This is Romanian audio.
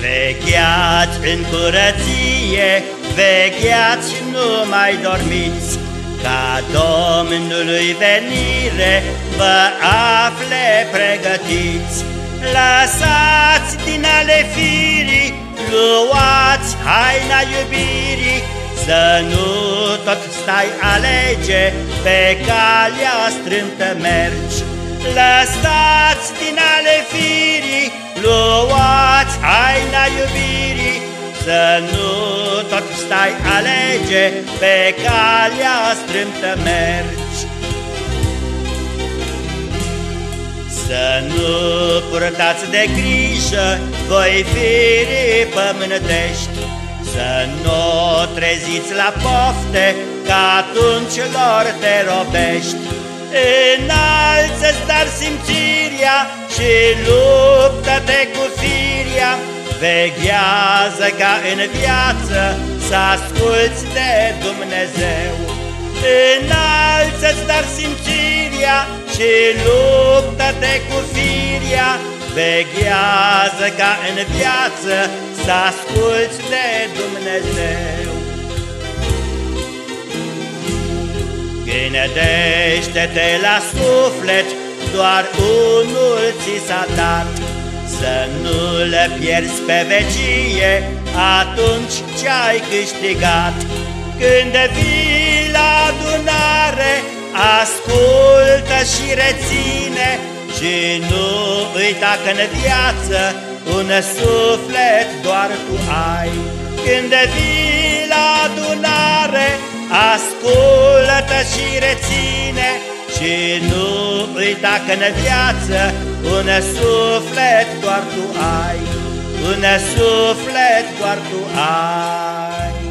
Vegheați în curăție, vegheați și nu mai dormiți, Ca Domnului venire vă afle pregătiți. Lăsați din ale firii, luați haina iubirii, Să nu tot stai alege, pe calea strântă mergi. Lăsați din ale firii, luați haina iubirii, Să nu tot stai alege, pe calea strâmtă mergi. Să nu purtați de grijă voi firi pământești, Să nu treziți la pofte, ca atunci lor te robești. Înalță-ți dar simțiria și luptă-te cu firia, Veghează ca în viață să asculți de Dumnezeu. Înalță-ți dar simțiria și luptă-te cu firia, Veghează ca în viață să asculți de Dumnezeu. Gândește-te la suflet, doar unul ți s-a dat, Să nu le pierzi pe vecie atunci ce ai câștigat. Când vii la adunare, ascultă și reține, Și nu uita că în viață un suflet doar tu ai. Când vii la adunare, ascultă și reține, și nu uita că în viață un suflet doar tu ai, un suflet doar tu ai.